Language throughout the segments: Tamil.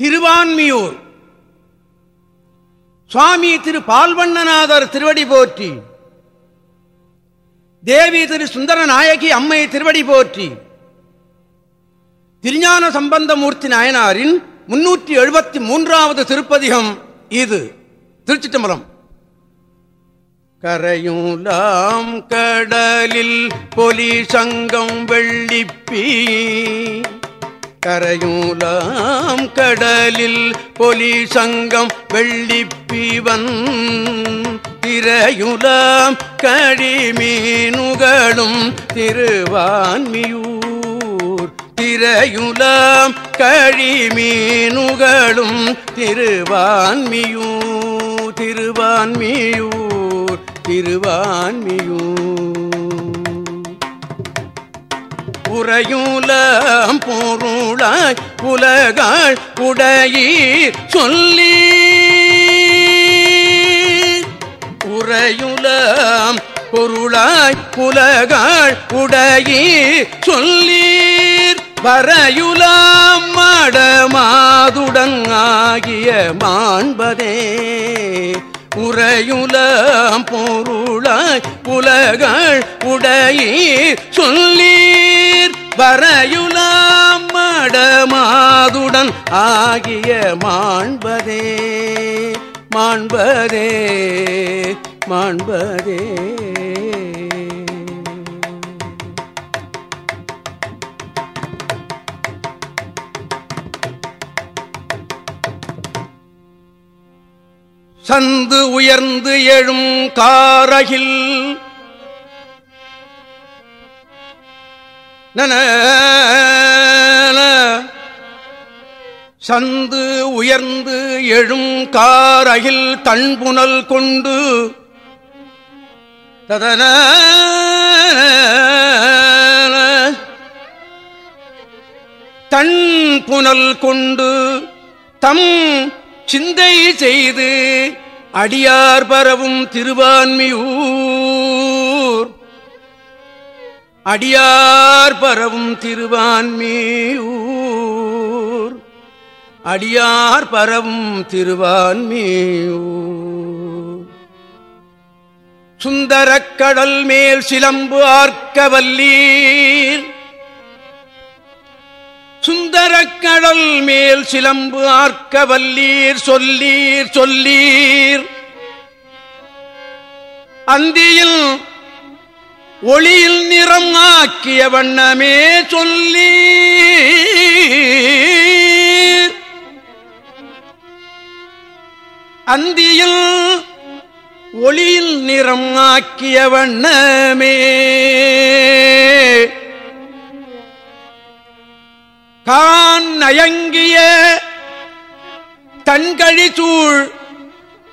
திருவான்மியூர். சுவாமி திரு பால்வண்ணநாதர் திருவடி போற்றி. தேவி திரு சுந்தர நாயகி அம்மை திருவடி போற்றி. திருஞான சம்பந்தமூர்த்தி நாயனாரின் முன்னூற்றி எழுபத்தி மூன்றாவது திருப்பதிகம் இது. திருச்சிட்டம்பலம் கரையூலாம் கடலில் பொலி சங்கம் வெள்ளிப்பி கரையூலாம் கடலில் பொலி சங்கம் வெள்ளிப்பிவன் திரையுலாம் கடிமீனுகளும் திருவான்மியூர். திரையுலாம் கழிமீனுகளும் திருவான்மியூர். திருவான்மியூர். திருவான்மியூர். உறையுலம் பொருளாய் உலகாள் உடையீர் சொல்லி உறையுலம் பொருளாய் உலகாள் உடையீர் சொல்லீர். வரையுலாம் மடமாதுடன் ஆகிய மாண்பதே. உறையுலாம் பொருளாய் உலகள் உடையீர் சொல்லீர். வரையுலாம் மடமாதுடன் ஆகிய மாண்பதே மாண்பதே மாண்பதே. சந்து உயர்ந்து எழும் காரகில் சந்து உயர்ந்து எழும் காரகில் தன்புணல் கொண்டு ததன தன் புனல் கொண்டு தம் சிந்தை செய்து அடியார் பரவும் திருவான்மியூர் அடியார் பரவும் திருவான்மியூர். அடியார் பரவும் திருவான்மியூர். சுந்தரக்கடல் மேல் சிலம்பு ஆர்க்கவல்லீர் சுந்தரக்கடல் மேல் சிலம்பு ஆர்க்கவல்லீர் சொல்லீர் சொல்லீர். அந்தியில் ஒளியில் நிறம் ஆக்கிய வண்ணமே சொல்லி. அந்தியில் ஒளியில் நிறம் ஆக்கிய வண்ணமே. கான் நயங்கிய தன்கழி சூழ்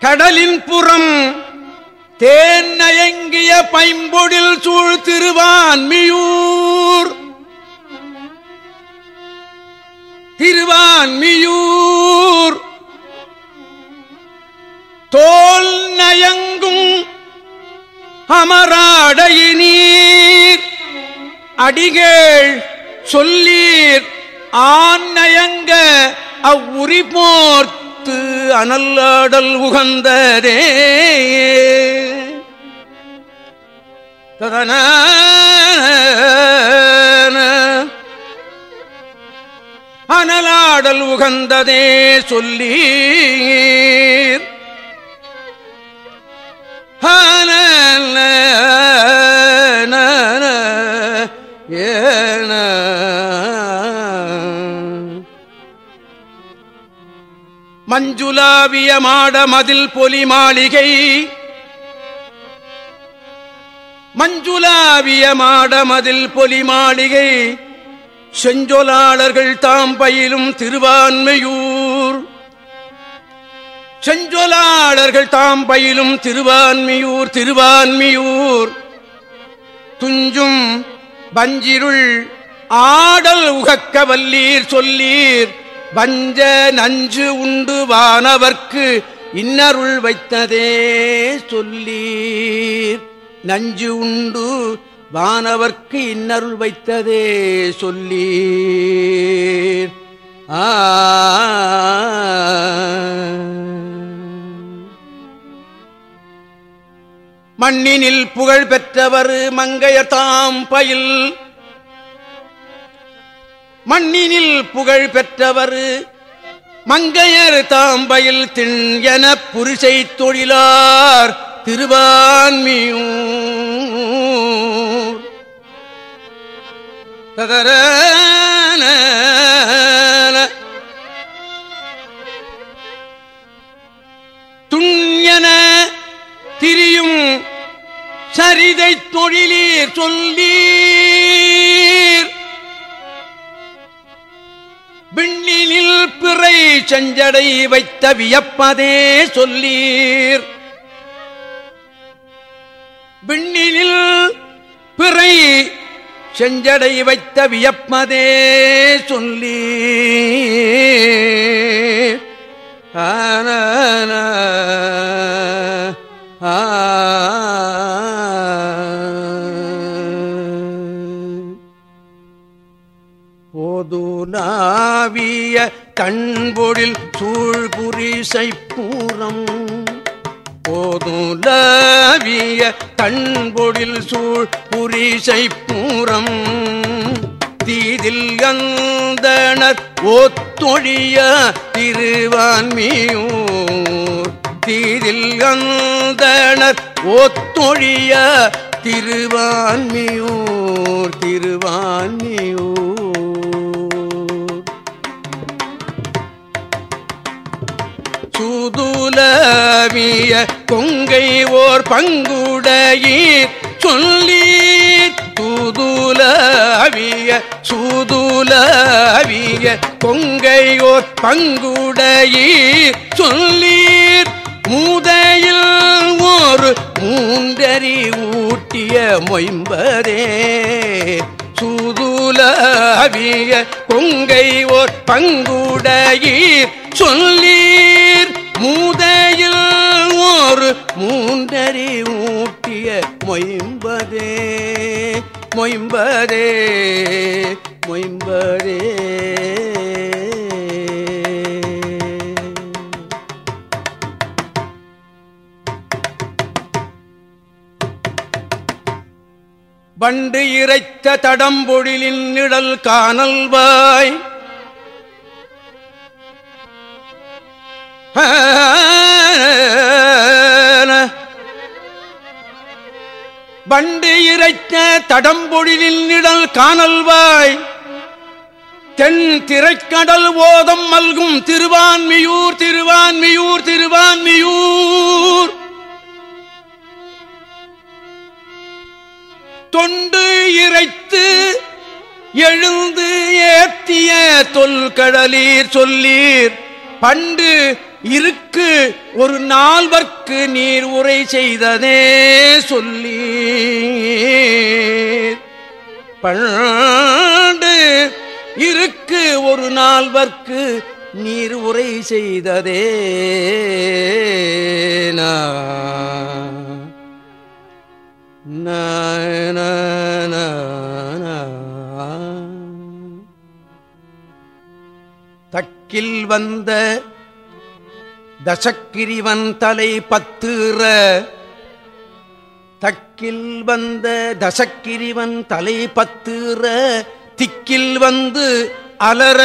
கடலின் புறம் தேன் நயங்கிய பைம்பொடில் சூழ் திருவான்மியூர் திருவான்மியூர் தோல் நயங்கும் அமராடையினீர் அடிகள் சொல்லீர் ஆண் நயங்க அவ்வுரிமோர்த்து அனல்லாடல் உகந்ததே. ததன அனலாடல் உகந்ததே சொல்லி ஏன. மஞ்சுலாவிய மாட மதில் பொலி மாளிகை மஞ்சுளாவிய மாடமதில் பொலி மாளிகை செஞ்சொலாளர்கள் தாம் பயிலும் திருவான்மையூர். செஞ்சொலாளர்கள் தாம் பயிலும் திருவான்மியூர் திருவான்மியூர். துஞ்சும் பஞ்சிருள் ஆடல் உகக்க வல்லீர் சொல்லீர் வஞ்ச நஞ்சு உண்டு வானவர்க்கு இன்னருள் வைத்ததே சொல்லீர். நஞ்சு உண்டு. வானவர்க்கு இன்னருள் வைத்ததே சொல்லி ஆ. மண்ணினில் புகழ் பெற்றவர் மங்கையர்தாம் பயில். மண்ணினில் புகழ் பெற்றவர் மங்கையர் தாம்பயில் திண் என புரிசை தொழிலார் திருவான்மியூர். ததர துண்யன திரியும் சரிதை தொழிலீர் சொல்லீர் விண்ணிலில் பிறை செஞ்சடை வைத்த வியப்பதே சொல்லீர் விண்ணிலில் பிறை செஞ்சடை வைத்த வியப்மதே சொல்லி. ஆன போதுலாவிய கண்பொழில் சூழ்புரிசை பூரம். போதுலவிய தன்பொழில் சூழ் புரிசை பூரம். தீதில் கந்தனர் ஓத்தொழிய திருவான்மியூர். தீதில் கந்தனர் ஓத்தொழிய திருவான்மியூர் திருவான்மியூர். சூதுலவிய கொங்கை ஓர் பங்குடையீர். சொல்லி தூதுலவிய சூதுலவிய கொங்கை ஓர் பங்குடையீர். சொல்லீர் மூதையில் ஒரு மூன்றறி ஊட்டிய மொயம்பரே. சூதுலவிய கொங்கை ஓர் பங்குடையீர். சொல்லீர். மூதையில் ஒரு மூன்றறி ஊட்டிய மொயம்பதே மொயம்பதே மொயம்பதே. பண்டு இறைத்த தடம்பொழிலின் நிழல் காணல்வாய். வண்டு இறைத்த தடம்பொழிலில் நிழல் காணல்வாய் தென் திரைக்கடல் ஓதம் மல்கும் திருவான்மியூர் திருவான்மியூர் திருவான்மியூர். தொண்டு இறைத்து எழுந்து ஏத்திய தொல்கடலீர் சொல்லீர். பண்டு இருக்கு ஒரு நால்வர்க்கு நீர் உரை செய்ததே சொல்லி பண்டு இருக்கு ஒரு நால்வர்க்கு நீர் உரை செய்ததே தக்கில் வந்த தசக்கிரிவன் தலை பத்துற. தக்கில் வந்த தசக்கிரிவன் தலை பத்துற. திக்கில் வந்து அலற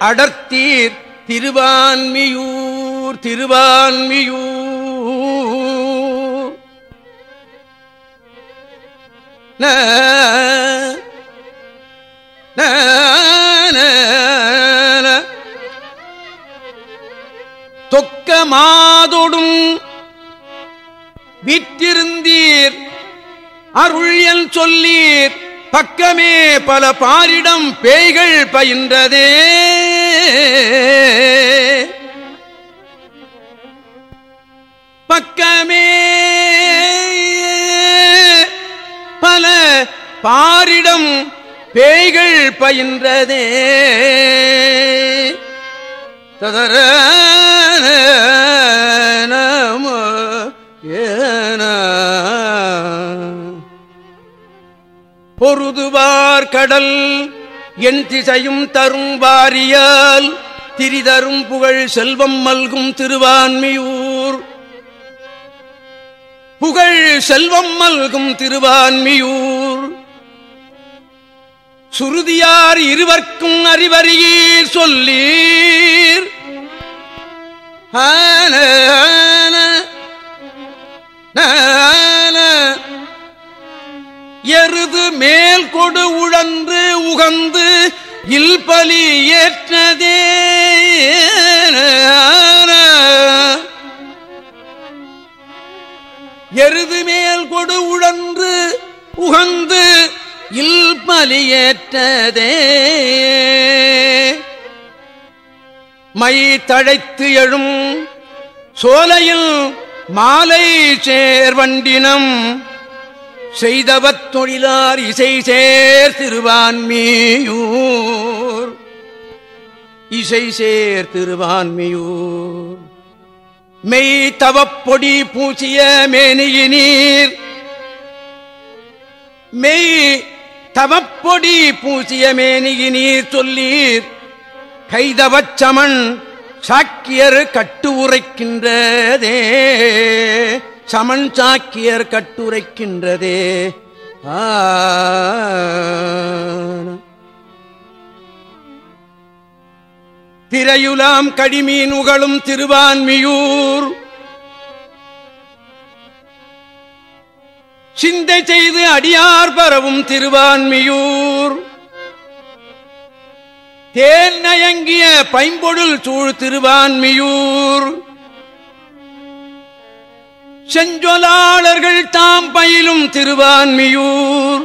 அடர்த்தீர் திருவான்மியூர் திருவான்மியூர். ந தொக்க மாதொடும் விற்றிருந்தீர். அருள்யல் சொல்லீர். பக்கமே பல பாரிடம் பேய்கள் பயின்றதே. பக்கமே பல பாரிடம் பேய்கள் பயின்றதே. ததர பொருதுவார் கடல் என் திசையும் தரும் வாரியால் திரிதரும் புகழ் செல்வம் மல்கும் திருவான்மியூர். புகழ் செல்வம் மல்கும் திருவான்மியூர். சுருதியார் இருவர்க்கும் அறிவறியீர் சொல்லீர். எருது மேல் கொடு உழன்று உகந்து இல்பலி ஏற்றதே. எருது மேல் கொடு உழன்று உகந்து இல்பலி ஏற்றதே. மை தழைத்து எழும் சோலையில் மாலை சேர்வண்டினம் செய்தவத் தொழிலார் இசை சேர் திருவான்மியூர் இசை சேர் திருவான்மியூர் மெய் தவப்பொடி பூசிய மேனியினீர் மெய் தவப்பொடி பூசிய மேனியினீர் சொல்லீர். கைதவச்சமன் சாக்கியர் கட்டு உரைக்கின்றதே சமன் சாக்கியர் கட்டுரைக்கின்றதே. ஆ. திரையுலாம் கடிமீன் உகழும் திருவான்மியூர். சிந்தை செய்து அடியார் பரவும் திருவான்மியூர். தேன் நயங்கிய பைம்பொருள் சூழ் திருவான்மியூர். செஞ்சொலாளர்கள் தாம் பயிலும் திருவான்மியூர்.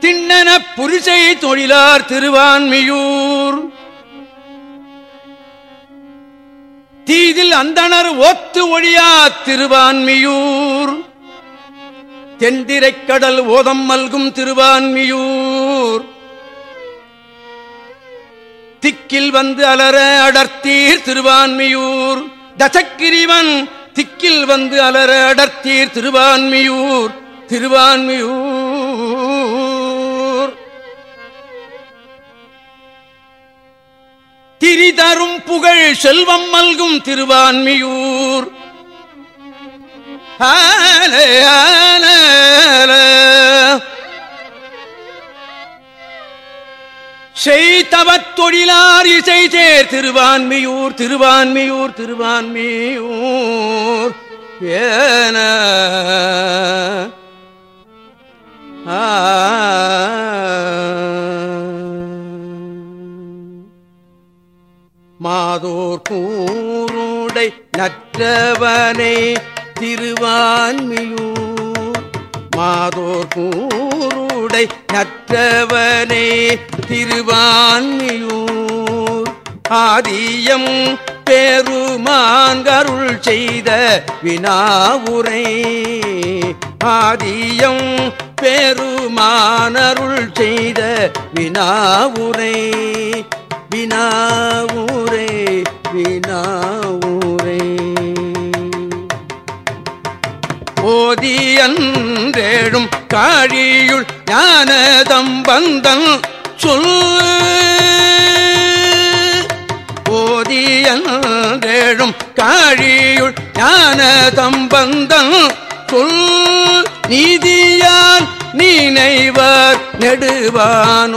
திண்ணன புரிசை தொழிலார் திருவான்மியூர். தீதில் அந்தணர் ஒத்து ஒழியா திருவான்மியூர். தென்திரைக்கடல் ஓதம் மல்கும் திருவான்மியூர். திக்கில் வந்து அலர அடர்த்தீர் திருவான்மியூர். தசக்கிரிவன் திக்கில் வந்து அலர அடர்த்தீர் திருவான்மியூர். திருவான்மியூர். திரிதரும் புகழ் செல்வம் மல்கும் திருவான்மியூர். ஆலையா செய்தவத் தொழிலார் இசை சேர் திருவான்மியூர் திருவான்மியூர் திருவான்மியூர். ஏன மாதோர் கூருடை நற்றவனை திருவான்மியூர். மாதோர் கூருடை நற்றவனை திருவான்மியூர். ஆதியம் பெருமான்கருள் செய்த வினாவுரை. ஆதியம் பெருமானருள் செய்த வினாவுரை. வினாவுரை வினாவுரை. ஓதியன்றேழும் காழியுள் ஞானதம் பந்தன் காழியுள் ஞானதம் பந்தன் சொல் நீதியான் நினைவர் நெடுவானுலகாழ்வரே.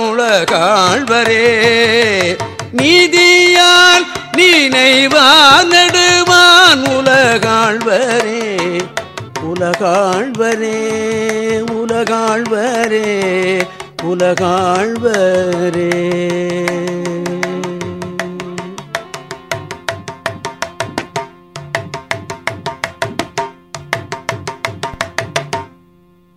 நீதியால் நினைவார் நெடுவான் உலகாழ்வரே உலகாழ்வரே உலகாழ்வரே உலகாழ்வரே.